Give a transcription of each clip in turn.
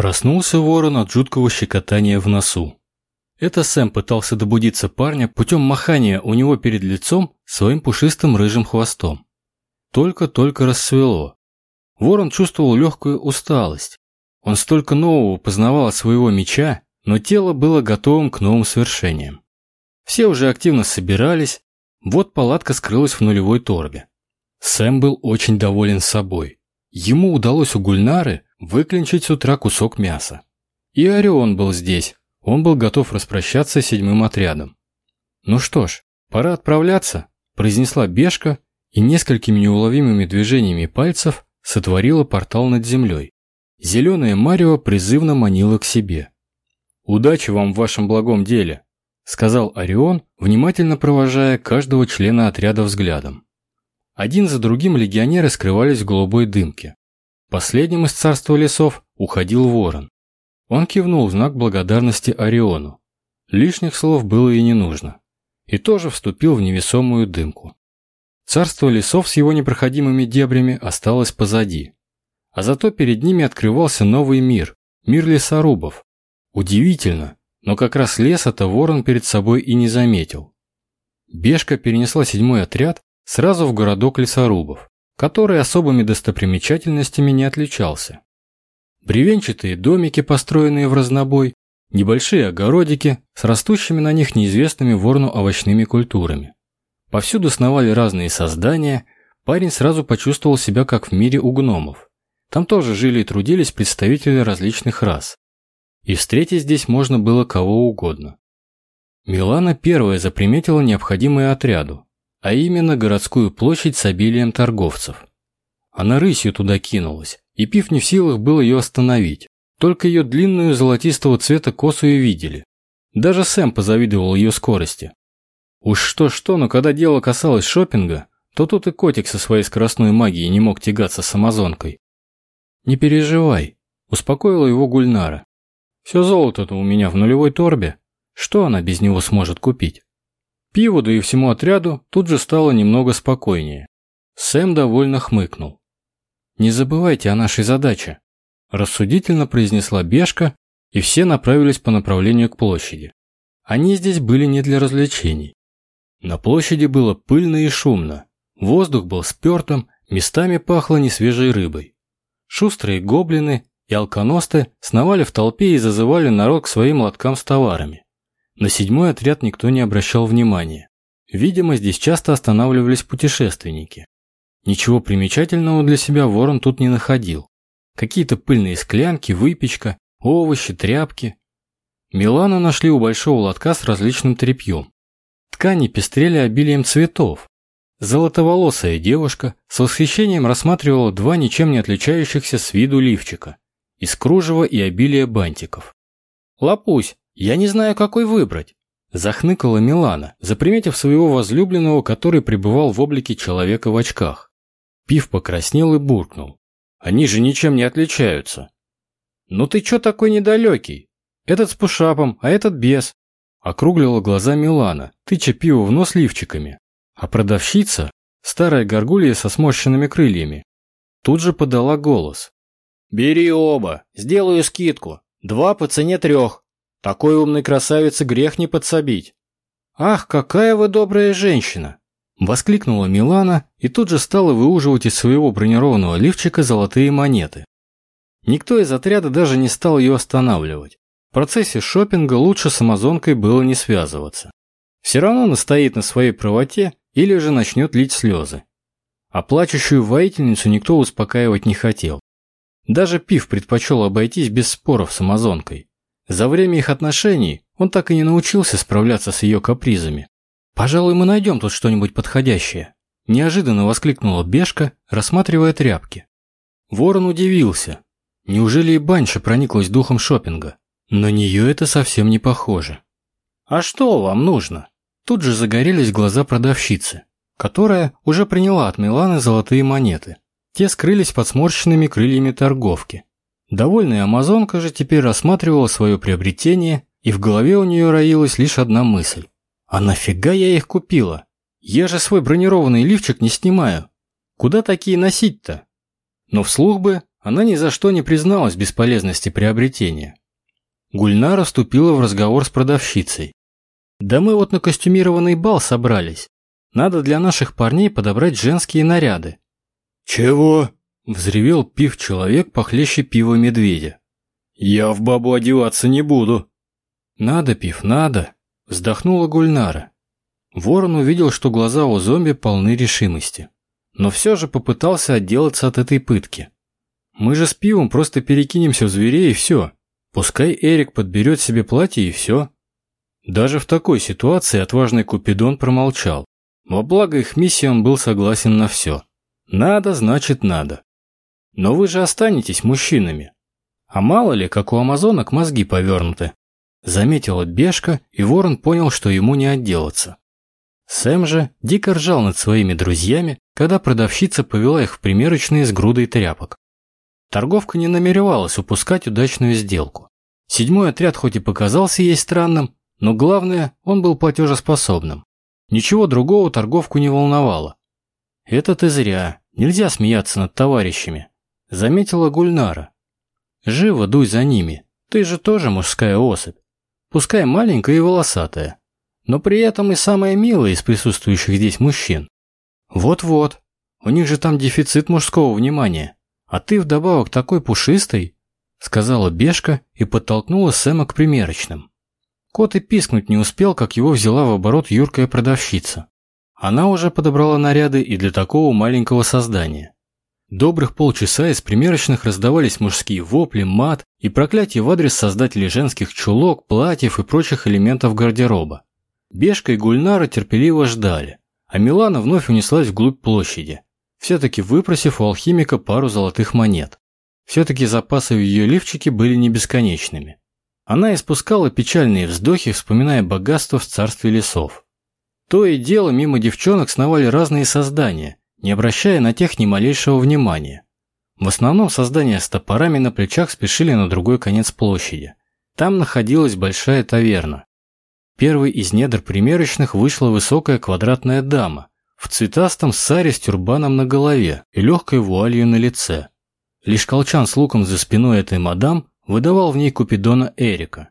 Проснулся ворон от жуткого щекотания в носу. Это Сэм пытался добудиться парня путем махания у него перед лицом своим пушистым рыжим хвостом. Только-только рассвело. Ворон чувствовал легкую усталость. Он столько нового познавал от своего меча, но тело было готовым к новым свершениям. Все уже активно собирались, вот палатка скрылась в нулевой торбе. Сэм был очень доволен собой. Ему удалось у Гульнары выклинчить с утра кусок мяса. И Орион был здесь, он был готов распрощаться с седьмым отрядом. «Ну что ж, пора отправляться», – произнесла Бешка и несколькими неуловимыми движениями пальцев сотворила портал над землей. Зеленая Марио призывно манила к себе. «Удачи вам в вашем благом деле», – сказал Орион, внимательно провожая каждого члена отряда взглядом. Один за другим легионеры скрывались в голубой дымке. Последним из царства лесов уходил ворон. Он кивнул в знак благодарности Ориону. Лишних слов было и не нужно. И тоже вступил в невесомую дымку. Царство лесов с его непроходимыми дебрями осталось позади. А зато перед ними открывался новый мир, мир лесорубов. Удивительно, но как раз леса-то ворон перед собой и не заметил. Бешка перенесла седьмой отряд сразу в городок лесорубов который особыми достопримечательностями не отличался. Бревенчатые домики, построенные в разнобой, небольшие огородики с растущими на них неизвестными ворну овощными культурами. Повсюду сновали разные создания, парень сразу почувствовал себя как в мире у гномов. Там тоже жили и трудились представители различных рас. И встретить здесь можно было кого угодно. Милана первая заприметила необходимое отряду, а именно городскую площадь с обилием торговцев. Она рысью туда кинулась, и Пив не в силах был ее остановить. Только ее длинную золотистого цвета косу и видели. Даже Сэм позавидовал ее скорости. Уж что-что, но когда дело касалось шопинга, то тут и котик со своей скоростной магией не мог тягаться с амазонкой. «Не переживай», – успокоила его Гульнара. «Все золото-то у меня в нулевой торбе. Что она без него сможет купить?» Пиводу и всему отряду тут же стало немного спокойнее. Сэм довольно хмыкнул. «Не забывайте о нашей задаче», – рассудительно произнесла Бешка, и все направились по направлению к площади. Они здесь были не для развлечений. На площади было пыльно и шумно, воздух был спертым, местами пахло несвежей рыбой. Шустрые гоблины и алконосты сновали в толпе и зазывали народ к своим лоткам с товарами. На седьмой отряд никто не обращал внимания. Видимо, здесь часто останавливались путешественники. Ничего примечательного для себя ворон тут не находил. Какие-то пыльные склянки, выпечка, овощи, тряпки. Милана нашли у большого лотка с различным тряпьем. Ткани пестрели обилием цветов. Золотоволосая девушка с восхищением рассматривала два ничем не отличающихся с виду лифчика из кружева и обилия бантиков. «Лапусь, «Я не знаю, какой выбрать», – захныкала Милана, заприметив своего возлюбленного, который пребывал в облике человека в очках. Пив покраснел и буркнул. «Они же ничем не отличаются». «Ну ты чё такой недалекий? Этот с пушапом, а этот без», – округлила глаза Милана, тыча пиво в нос лифчиками. А продавщица, старая горгулья со сморщенными крыльями, тут же подала голос. «Бери оба, сделаю скидку. Два по цене трех». Такой умной красавице грех не подсобить. «Ах, какая вы добрая женщина!» Воскликнула Милана и тут же стала выуживать из своего бронированного лифчика золотые монеты. Никто из отряда даже не стал ее останавливать. В процессе шопинга лучше с амазонкой было не связываться. Все равно настоит на своей правоте или же начнет лить слезы. А плачущую воительницу никто успокаивать не хотел. Даже Пив предпочел обойтись без споров с амазонкой. За время их отношений он так и не научился справляться с ее капризами. «Пожалуй, мы найдем тут что-нибудь подходящее», – неожиданно воскликнула Бешка, рассматривая тряпки. Ворон удивился. Неужели и Банша прониклась духом шопинга? На нее это совсем не похоже. «А что вам нужно?» Тут же загорелись глаза продавщицы, которая уже приняла от Миланы золотые монеты. Те скрылись под сморщенными крыльями торговки. Довольная амазонка же теперь рассматривала свое приобретение, и в голове у нее роилась лишь одна мысль. «А нафига я их купила? Я же свой бронированный лифчик не снимаю. Куда такие носить-то?» Но вслух бы она ни за что не призналась бесполезности приобретения. Гульнара вступила в разговор с продавщицей. «Да мы вот на костюмированный бал собрались. Надо для наших парней подобрать женские наряды». «Чего?» – взревел пив человек похлеще пива медведя. «Я в бабу одеваться не буду». «Надо, пив, надо», – вздохнула Гульнара. Ворон увидел, что глаза у зомби полны решимости. Но все же попытался отделаться от этой пытки. «Мы же с пивом просто перекинемся в зверей и все. Пускай Эрик подберет себе платье и все». Даже в такой ситуации отважный Купидон промолчал. Во благо их миссии он был согласен на все. Надо, значит надо. Но вы же останетесь мужчинами. А мало ли, как у амазонок мозги повернуты. Заметила Бешка, и Ворон понял, что ему не отделаться. Сэм же дико ржал над своими друзьями, когда продавщица повела их в примерочные с грудой тряпок. Торговка не намеревалась упускать удачную сделку. Седьмой отряд хоть и показался ей странным, но главное, он был платежеспособным. Ничего другого торговку не волновало. «Это ты зря, нельзя смеяться над товарищами», – заметила Гульнара. «Живо дуй за ними, ты же тоже мужская особь, пускай маленькая и волосатая, но при этом и самая милая из присутствующих здесь мужчин. Вот-вот, у них же там дефицит мужского внимания, а ты вдобавок такой пушистый», – сказала Бешка и подтолкнула Сэма к примерочным. Кот и пискнуть не успел, как его взяла в оборот юркая продавщица. Она уже подобрала наряды и для такого маленького создания. Добрых полчаса из примерочных раздавались мужские вопли, мат и проклятия в адрес создателей женских чулок, платьев и прочих элементов гардероба. Бешка и Гульнара терпеливо ждали, а Милана вновь унеслась вглубь площади, все-таки выпросив у алхимика пару золотых монет. Все-таки запасы в ее лифчике были не бесконечными. Она испускала печальные вздохи, вспоминая богатство в царстве лесов. То и дело мимо девчонок сновали разные создания, не обращая на тех ни малейшего внимания. В основном создания с топорами на плечах спешили на другой конец площади. Там находилась большая таверна. Первой из недр примерочных вышла высокая квадратная дама в цветастом саре с тюрбаном на голове и легкой вуалью на лице. Лишь колчан с луком за спиной этой мадам выдавал в ней Купидона Эрика.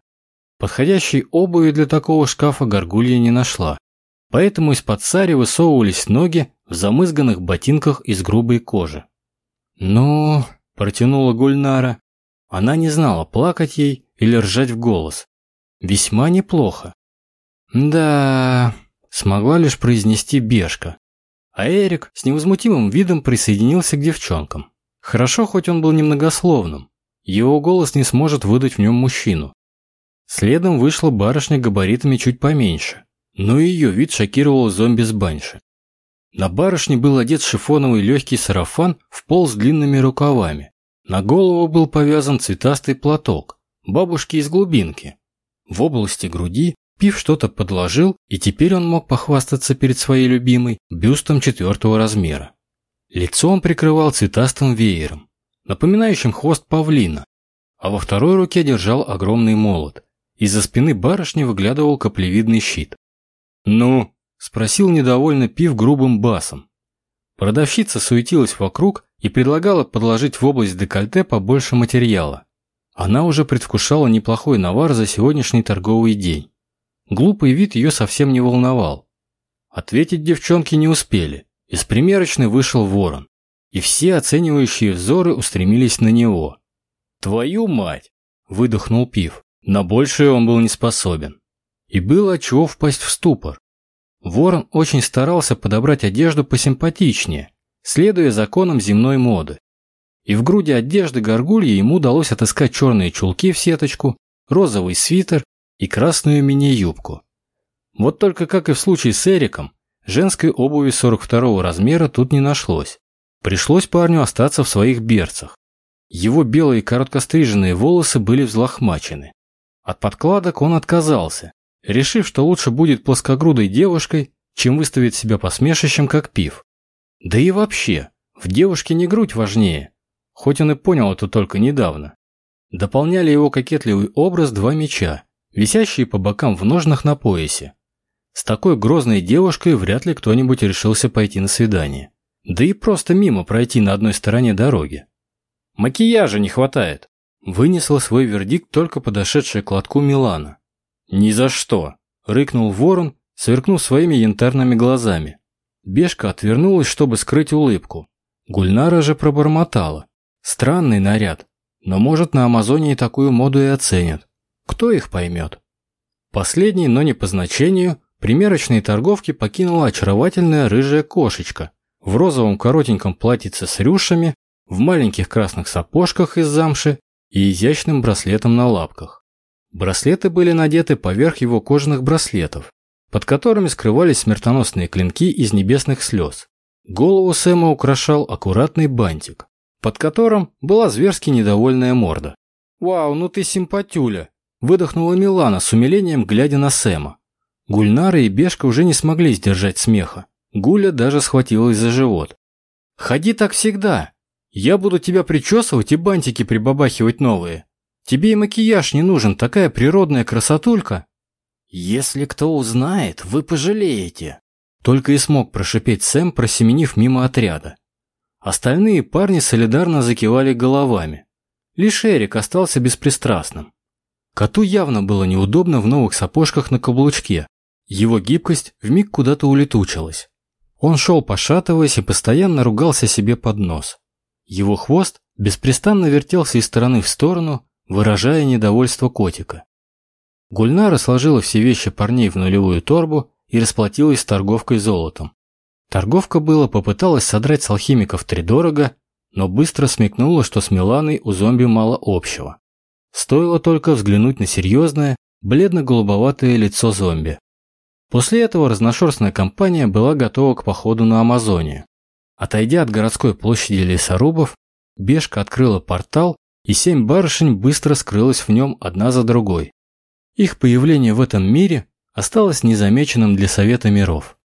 Подходящей обуви для такого шкафа горгулья не нашла, поэтому из-под цари высовывались ноги в замызганных ботинках из грубой кожи. «Ну...» – протянула Гульнара. Она не знала, плакать ей или ржать в голос. «Весьма неплохо». «Да...» – смогла лишь произнести Бешка. А Эрик с невозмутимым видом присоединился к девчонкам. Хорошо, хоть он был немногословным. Его голос не сможет выдать в нем мужчину. Следом вышла барышня габаритами чуть поменьше, но ее вид шокировал зомби с банши. На барышне был одет шифоновый легкий сарафан в пол с длинными рукавами. На голову был повязан цветастый платок, бабушки из глубинки. В области груди Пив что-то подложил, и теперь он мог похвастаться перед своей любимой бюстом четвертого размера. Лицо он прикрывал цветастым веером напоминающим хвост павлина, а во второй руке держал огромный молот. Из-за спины барышни выглядывал каплевидный щит. «Ну?» – спросил недовольно Пив грубым басом. Продавщица суетилась вокруг и предлагала подложить в область декольте побольше материала. Она уже предвкушала неплохой навар за сегодняшний торговый день. Глупый вид ее совсем не волновал. Ответить девчонки не успели. Из примерочной вышел ворон и все оценивающие взоры устремились на него. «Твою мать!» – выдохнул Пив. На большее он был не способен. И было отчего впасть в ступор. Ворон очень старался подобрать одежду посимпатичнее, следуя законам земной моды. И в груди одежды горгульи ему удалось отыскать черные чулки в сеточку, розовый свитер и красную мини-юбку. Вот только, как и в случае с Эриком, женской обуви 42 размера тут не нашлось. Пришлось парню остаться в своих берцах. Его белые короткостриженные волосы были взлохмачены. От подкладок он отказался, решив, что лучше будет плоскогрудой девушкой, чем выставить себя посмешищем, как пив. Да и вообще, в девушке не грудь важнее, хоть он и понял это только недавно. Дополняли его кокетливый образ два меча, висящие по бокам в ножнах на поясе. С такой грозной девушкой вряд ли кто-нибудь решился пойти на свидание да и просто мимо пройти на одной стороне дороги. Макияжа не хватает. Вынесла свой вердикт только подошедшая к лотку Милана. «Ни за что!» – рыкнул ворон, сверкнув своими янтарными глазами. Бешка отвернулась, чтобы скрыть улыбку. Гульнара же пробормотала. Странный наряд, но может на Амазоне и такую моду и оценят. Кто их поймет? Последний, но не по значению, примерочные торговки покинула очаровательная рыжая кошечка в розовом коротеньком платьице с рюшами, в маленьких красных сапожках из замши и изящным браслетом на лапках. Браслеты были надеты поверх его кожаных браслетов, под которыми скрывались смертоносные клинки из небесных слез. Голову Сэма украшал аккуратный бантик, под которым была зверски недовольная морда. «Вау, ну ты симпатюля!» – выдохнула Милана с умилением, глядя на Сэма. Гульнара и Бешка уже не смогли сдержать смеха. Гуля даже схватилась за живот. «Ходи так всегда. Я буду тебя причесывать и бантики прибабахивать новые. Тебе и макияж не нужен, такая природная красотулька». «Если кто узнает, вы пожалеете», – только и смог прошипеть Сэм, просеменив мимо отряда. Остальные парни солидарно закивали головами. Лишь Эрик остался беспристрастным. Коту явно было неудобно в новых сапожках на каблучке. Его гибкость вмиг куда-то улетучилась. Он шел пошатываясь и постоянно ругался себе под нос. Его хвост беспрестанно вертелся из стороны в сторону, выражая недовольство котика. Гульнара сложила все вещи парней в нулевую торбу и расплатилась с торговкой золотом. Торговка было попыталась содрать с алхимиков тридорого, но быстро смекнула, что с Миланой у зомби мало общего. Стоило только взглянуть на серьезное, бледно-голубоватое лицо зомби. После этого разношерстная компания была готова к походу на Амазонию. Отойдя от городской площади лесорубов, Бешка открыла портал, и семь барышень быстро скрылась в нем одна за другой. Их появление в этом мире осталось незамеченным для Совета миров.